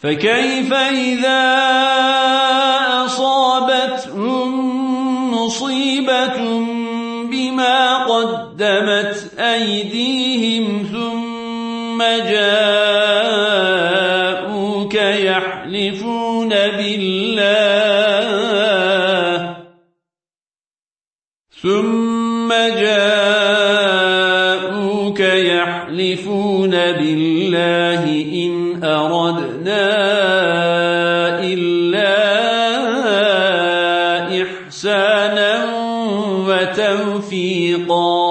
فكيف إذا أصابتهم مصيبة بما قدمت أيديهم ثم جاءوك يحلفون بالله ثم جاءوك ربك يحلفون بالله إن أردنا إلا إحسانا وتوفيقا.